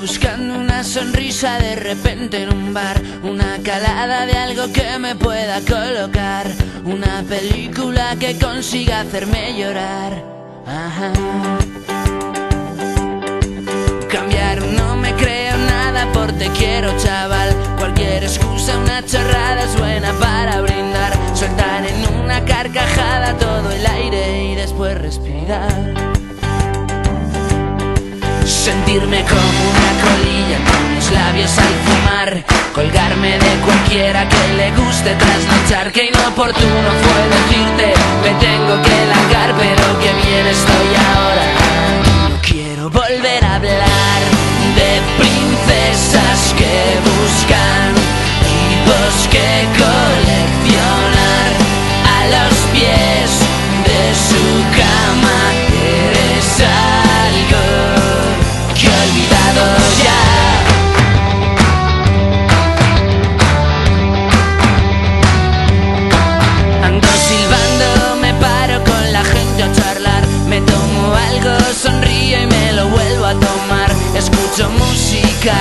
Buscando una sonrisa de repente en un bar, una calada de algo que me pueda colocar, una película que consiga hacerme llorar. Ajá. Cambiar no me creo nada por te quiero chaval, cualquier excusa, una chorrada es buena para brindar, soltar en una carcajada todo el aire y después respirar. Sentirme como una colilla con los labios al fumar Colgarme de cualquiera que le guste trasnochar Que inoportuno fue decirte me tengo que largar Pero que bien estoy ahora No quiero volver a hablar de princesas que buscan Tipos que coleccionar a los pies de su cama escucho música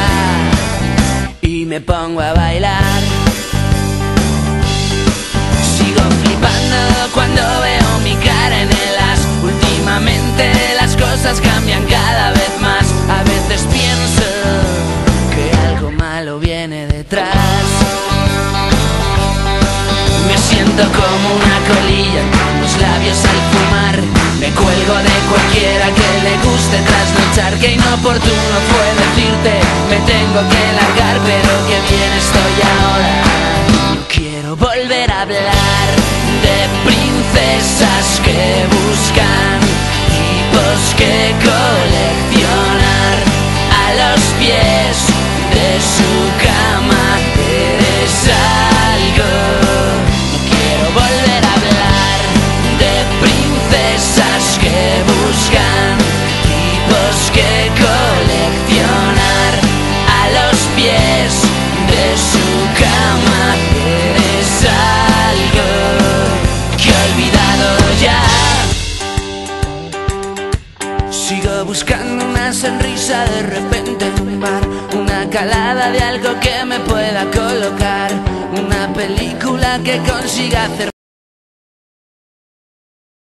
y me pongo a bailar. Sigo flipando cuando veo mi cara en el as. Últimamente las cosas cambian cada vez más. A veces pienso que algo malo viene detrás. Me siento como una colilla con los labios al fumar. Me cuelgo de cualquiera que le guste trasnochar. Que inoportuno fue decirte, me tengo que largar, pero que bien estoy ahora. Quiero volver a hablar de princesas que buscan tipos que ya. Sigo buscando una sonrisa de repente en un bar, una calada de algo que me pueda colocar, una película que consiga hacer